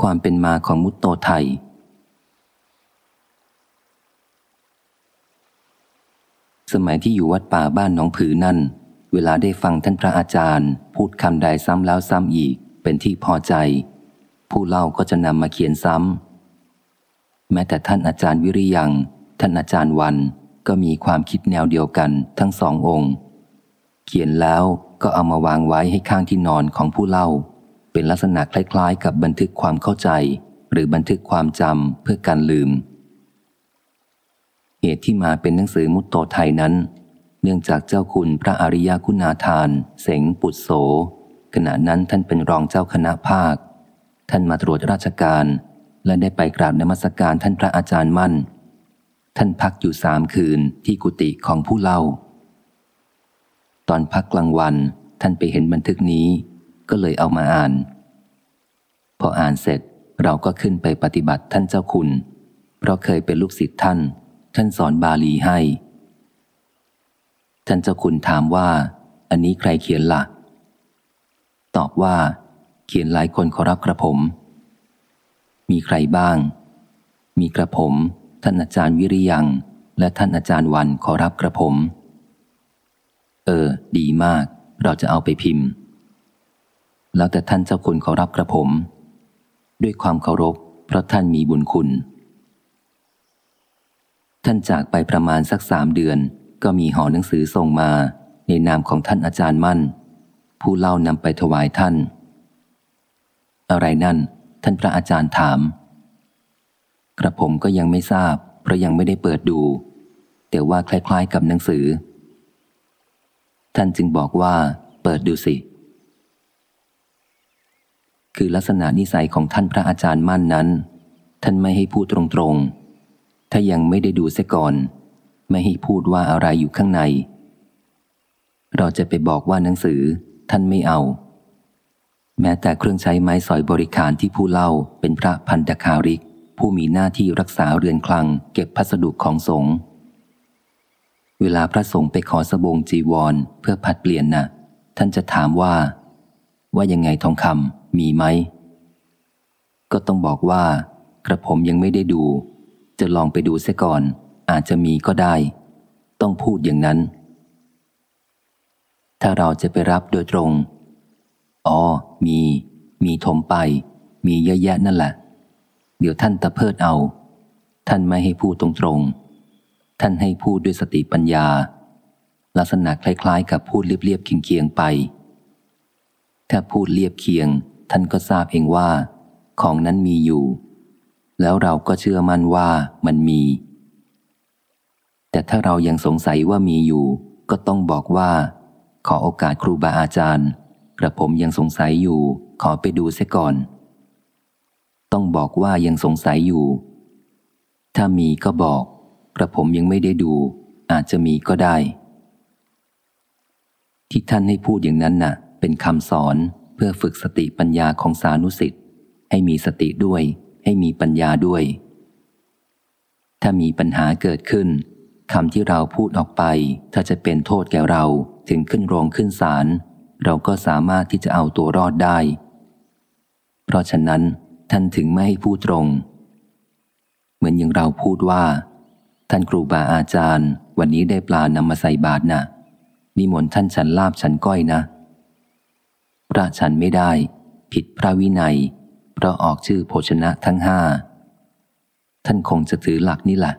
ความเป็นมาของมุตโตไทย สมัยที่อยู่วัดป่าบ้านหนองผือนั่น เวลาได้ฟังท่านพระอาจารย์ พูดคำใดซ้ำแล้วซ้ำอีกเป็นที่พอใจ ผู้เล่าก็จะนำมาเขียนซ้ำ แม้แต่ท่านอาจารย์วิริยัง ท่านอาจารย์วันก็มีความคิดแนวเดียวกันทั้งสององค์ เขียนแล้วก็เอามาวางไว้ให้ข้างที่นอนของผู้เล่า เป็นลักษณะคล้ายๆ กับบันทึกความเข้าใจ หรือบันทึกความจำเพื่อการลืม เหตุที่มาเป็นหนังสือมุตโตไทยนั้น เนื่องจากเจ้าคุณพระอริยคุณาทาน เสงปุตโส ขณะนั้นท่านเป็นรองเจ้าคณะภาค ท่านมาตรวจราชการ และได้ไปกราบนมัสการท่านพระอาจารย์มั่น ท่านพักอยู่สามคืนที่กุฏิของผู้เล่า ตอนพักกลางวันท่านไปเห็นบันทึกนี้ ก็เลยเอามาอ่าน พออ่านเสร็จเราก็ขึ้นไปปฏิบัติท่านเจ้าคุณ เพราะเคยเป็นลูกศิษย์ท่าน ท่านสอนบาลีให้ ท่านเจ้าคุณถามว่า อันนี้ใครเขียนละ่ะ ตอบว่า เขียนหลายคนขอรับกระผม มีใครบ้าง มีกระผม ท่านอาจารย์วิริยัง และท่านอาจารย์วันขอรับกระผม เออ ดีมาก เราจะเอาไปพิมพ์ แล้วแต่ท่านเจ้าคุณขอรับกระผม ด้วยความเคารพ เพราะท่านมีบุญคุณ ท่านจากไปประมาณสักสามเดือน ก็มีห่อหนังสือส่งมา ในนามของท่านอาจารย์มั่น ผู้เล่านำไปถวายท่าน อะไรนั่น ท่านพระอาจารย์ถาม กระผมก็ยังไม่ทราบ เพราะยังไม่ได้เปิดดู แต่ว่าคล้ายๆกับหนังสือ ท่านจึงบอกว่า เปิดดูสิ คือลักษณะนิสัยของท่านพระอาจารย์มั่นนั้น ท่านไม่ให้พูดตรงๆ ถ้ายังไม่ได้ดูเสียก่อน ไม่ให้พูดว่าอะไรอยู่ข้างใน เราจะไปบอกว่าหนังสือ ท่านไม่เอา แม้แต่เครื่องใช้ไม้สอยบริการที่ผู้เล่าเป็นพระพันธคาริก ผู้มีหน้าที่รักษาเรือนคลัง เก็บพัสดุของสงฆ์เวลาพระสงฆ์ไปขอสบงจีวรเพื่อผัดเปลี่ยนนะ่ะ ท่านจะถามว่า ว่ายังไงทองคำ มีไหม ก็ต้องบอกว่า กระผมยังไม่ได้ดู จะลองไปดูเสียก่อน อาจจะมีก็ได้ ต้องพูดอย่างนั้น ถ้าเราจะไปรับโดยตรง อ๋อ มี มีถมไป มีเยอะแยะนั่นแหละ เดี๋ยวท่านตะเพิดเอา ท่านไม่ให้พูดตรงๆ ท่านให้พูดด้วยสติปัญญา ลักษณะคล้ายๆ กับพูดเรียบๆเคียงๆไปถ้าพูดเรียบเคียง ท่านก็ทราบเองว่า ของนั้นมีอยู่ แล้วเราก็เชื่อมั่นว่ามันมี แต่ถ้าเรายังสงสัยว่ามีอยู่ ก็ต้องบอกว่า ขอโอกาสครูบาอาจารย์กระผมยังสงสัยอยู่ ขอไปดูเสียก่อน ต้องบอกว่ายังสงสัยอยู่ ถ้ามีก็บอก กระผมยังไม่ได้ดู อาจจะมีก็ได้ ที่ท่านให้พูดอย่างนั้นน่ะ เป็นคำสอน เพื่อฝึกสติปัญญาของสานุสิทธิ์ให้มีสติด้วย ให้มีปัญญาด้วย ถ้ามีปัญหาเกิดขึ้นคำที่เราพูดออกไป ถ้าจะเป็นโทษแก่เราถึงขึ้นโรงขึ้นศาลเราก็สามารถที่จะเอาตัวรอดได้ เพราะฉะนั้นท่านถึงไม่ให้พูดตรง เหมือนอย่างเราพูดว่า ท่านครูบาอาจารย์ วันนี้ได้ปลานำมาใส่บาตรนะนิมนต์ท่านฉันลาบฉันก้อยนะ พระฉันไม่ได้ ผิดพระวินัย เพราะออกชื่อโภชนะทั้งห้า ท่านคงจะถือหลักนี่แหละ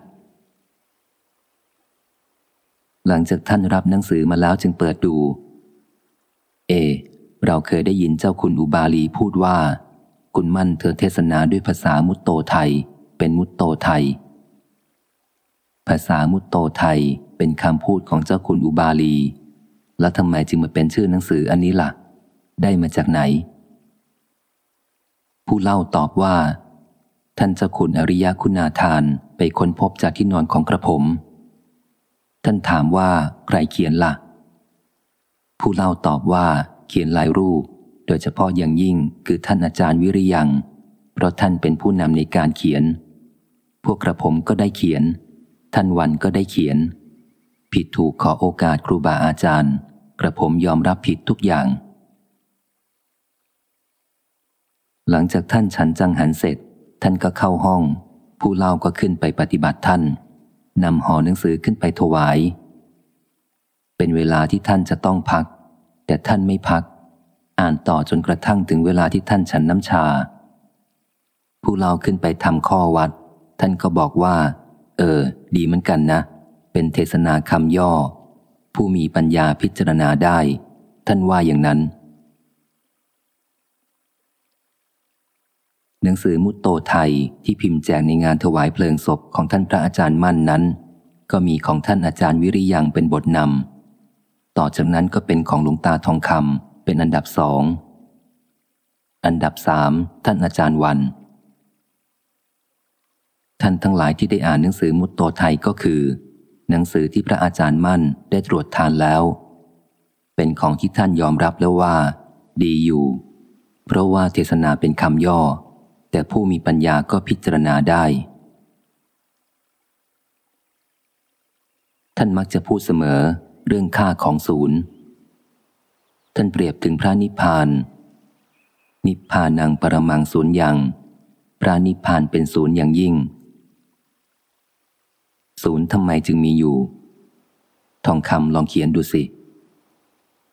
หลังจากท่านรับหนังสือมาแล้วจึงเปิดดู เอ เราเคยได้ยินเจ้าคุณอุบาลีพูดว่า คุณมั่นเธอเทศนาด้วยภาษามุตโตไทย เป็นมุตโตไทย ภาษามุตโตไทยเป็นคำพูดของเจ้าคุณอุบาลี แล้วทำไมจึงมาเป็นชื่อหนังสืออันนี้ละ่ะ ได้มาจากไหน ผู้เล่าตอบว่า ท่านเจ้าคุณอริยคุณาทานไปค้นพบจากที่นอนของกระผม ท่านถามว่าใครเขียนละ่ะ ผู้เล่าตอบว่าเขียนหลายรูป โดยเฉพาะอย่างยิ่งคือท่านอาจารย์วิริยัง เพราะท่านเป็นผู้นำในการเขียน พวกกระผมก็ได้เขียน ท่านวันก็ได้เขียน ผิดถูกขอโอกาสครูบาอาจารย์ กระผมยอมรับผิดทุกอย่าง หลังจากท่านฉันจังหันเสร็จ ท่านก็เข้าห้อง ผู้เล่าก็ขึ้นไปปฏิบัติท่านนำห่อหนังสือขึ้นไปถวาย เป็นเวลาที่ท่านจะต้องพัก แต่ท่านไม่พัก อ่านต่อจนกระทั่งถึงเวลาที่ท่านฉันน้ำชา ผู้เล่าขึ้นไปทำข้อวัด ท่านก็บอกว่า เออ ดีเหมือนกันนะ เป็นเทศนาคำย่อ ผู้มีปัญญาพิจารณาได้ ท่านว่าอย่างนั้น หนังสือมุตโตไทยที่พิมพ์แจกในงานถวายเพลิงศพของท่านพระอาจารย์มั่นนั้น ก็มีของท่านอาจารย์วิริยังเป็นบทนำต่อจากนั้นก็เป็นของหลวงตาทองคำเป็นอันดับสอง อันดับสามท่านอาจารย์วัน ท่านทั้งหลายที่ได้อ่านหนังสือมุตโตไทยก็คือ หนังสือที่พระอาจารย์มั่นได้ตรวจทานแล้ว เป็นของที่ท่านยอมรับแล้วว่า ดีอยู่ เพราะว่าเทศนาเป็นคำย่อ แต่ผู้มีปัญญาก็พิจารณาได้ ท่านมักจะพูดเสมอเรื่องค่าของศูนย์ ท่านเปรียบถึงพระนิพพาน นิพพานังปรมังศูนย์อย่าง พระนิพพานเป็นศูนย์อย่างยิ่ง ศูนย์ทำไมจึงมีอยู่ ทองคำลองเขียนดูสิ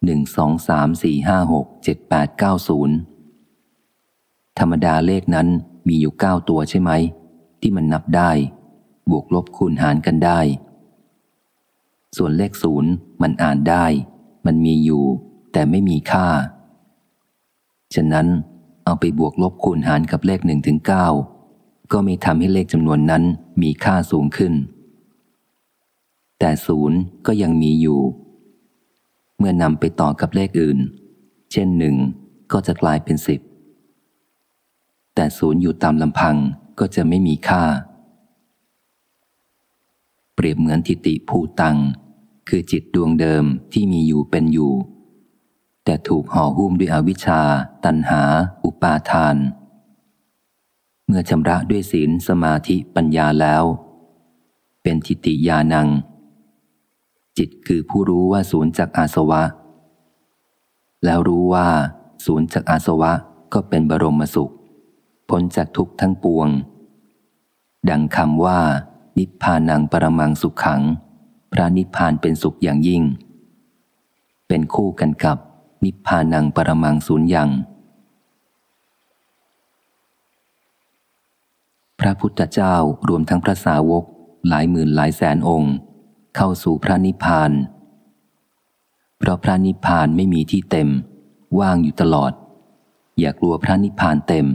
หนึ่งสองสามสี่ห้าหกเจ็ดแปดเก้าศูนย์ ธรรมดาเลขนั้นมีอยู่เก้าตัวใช่ไหม ที่มันนับได้ บวกลบคูณหารกันได้ ส่วนเลขศูนย์มันอ่านได้ มันมีอยู่ แต่ไม่มีค่า ฉะนั้นเอาไปบวกลบคูณหารกับเลขหนึ่งถึงเก้าก็ไม่ทำให้เลขจำนวนนั้นมีค่าสูงขึ้น แต่ศูนย์ก็ยังมีอยู่ เมื่อนำไปต่อกับเลขอื่น เช่นหนึ่งก็จะกลายเป็นสิบ แต่ศูนย์อยู่ตามลำพังก็จะไม่มีค่า เปรียบเหมือนทิติภูตัง คือจิตดวงเดิมที่มีอยู่เป็นอยู่ แต่ถูกห่อหุ้มด้วยอวิชชา ตันหา อุปาทาน เมื่อชำระด้วยศีลสมาธิปัญญาแล้ว เป็นทิติยานัง จิตคือผู้รู้ว่าศูนย์จากอาสวะ แล้วรู้ว่าศูนย์จากอาสวะก็เป็นบรมสุข พ้นจากทุกทั้งปวง ดังคำว่า นิพพานังปรมังสุขขัง พระนิพพานเป็นสุขอย่างยิ่ง เป็นคู่กันกับ นิพพานังปรมังสูญยังพระพุทธเจ้ารวมทั้งพระสาวกหลายหมื่นหลายแสนองค์ เข้าสู่พระนิพพาน เพราะพระนิพพานไม่มีที่เต็ม ว่างอยู่ตลอด อย่ากลัวพระนิพพานเต็ม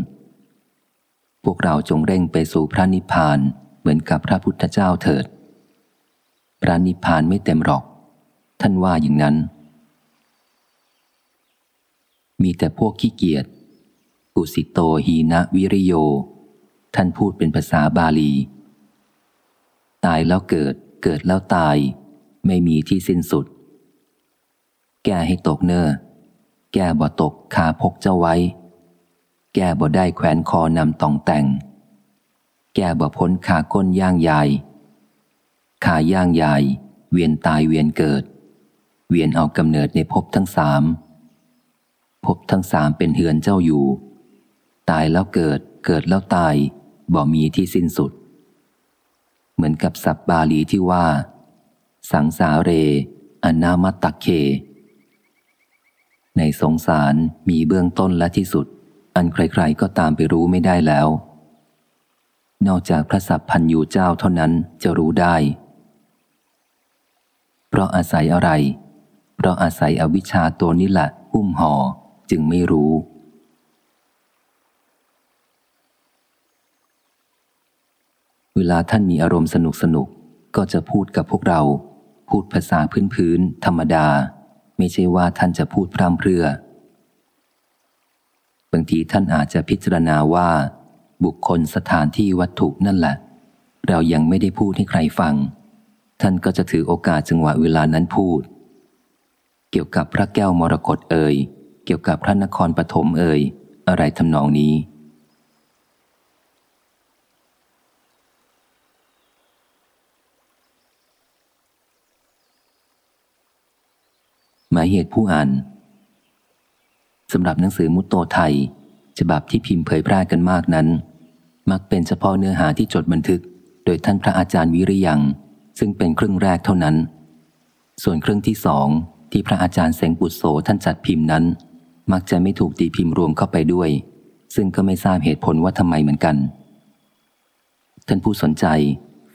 พวกเราจงเร่งไปสู่พระนิพพานเหมือนกับพระพุทธเจ้าเถิด พระนิพพานไม่เต็มหรอก ท่านว่าอย่างนั้น มีแต่พวกขี้เกียจกุสิโตหีนะวิริโย ท่านพูดเป็นภาษาบาลี ตายแล้วเกิด เกิดแล้วตาย ไม่มีที่สิ้นสุด แก้ให้ตกเนอ้อแก้บ่ตกคาพกเจ้าไว้ แก้บ่ได้แขวนคอนำตองแต่ง แก้บ่พ้นขาก้นย่างยาย ขาย่างยาย เวียนตายเวียนเกิด เวียนเอากำเนิดในภพทั้งสามภพทั้งสามเป็นเฮือนเจ้าอยู่ ตายแล้วเกิด เกิดแล้วตาย บ่มีที่สิ้นสุด เหมือนกับสับบาลีที่ว่า สังสาเร อนามัตตเค ในสงสารมีเบื้องต้นและที่สุด อันใครๆก็ตามไปรู้ไม่ได้แล้ว นอกจากพระสัพพันยูเจ้าเท่านั้นจะรู้ได้ เพราะอาศัยอะไร เพราะอาศัยอวิชชาตัวนี้แหละหุ้มห่อจึงไม่รู้ เวลาท่านมีอารมณ์สนุกสนุกก็จะพูดกับพวกเรา พูดภาษาพื้นๆธรรมดา ไม่ใช่ว่าท่านจะพูดพร่ำเพรื่อ บางทีท่านอาจจะพิจารณาว่า บุคคลสถานที่วัตถุนั่นแหละ เรายังไม่ได้พูดให้ใครฟัง ท่านก็จะถือโอกาสจังหวะเวลานั้นพูด เกี่ยวกับพระแก้วมรกตเอ่ยเกี่ยวกับพระนครปฐมเอ่ยอะไรทำนองนี้ หมายเหตุผู้อ่าน สำหรับหนังสือมุตโตไทย ฉบับที่พิมพ์เผยแพร่กันมากนั้น มักเป็นเฉพาะเนื้อหาที่จดบันทึก โดยท่านพระอาจารย์วิริยัง ซึ่งเป็นครึ่งแรกเท่านั้น ส่วนครึ่งที่สองที่พระอาจารย์เสงปุตโสท่านจัดพิมพ์นั้น มักจะไม่ถูกตีพิมพ์รวมเข้าไปด้วย ซึ่งก็ไม่ทราบเหตุผลว่าทำไมเหมือนกัน ท่านผู้สนใจ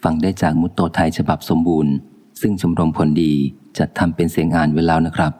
ฟังได้จากมุตโตไทยฉบับสมบูรณ์ ซึ่งชมรมผลดีจัดทำเป็นเสียงอ่านไว้แล้วนะครับ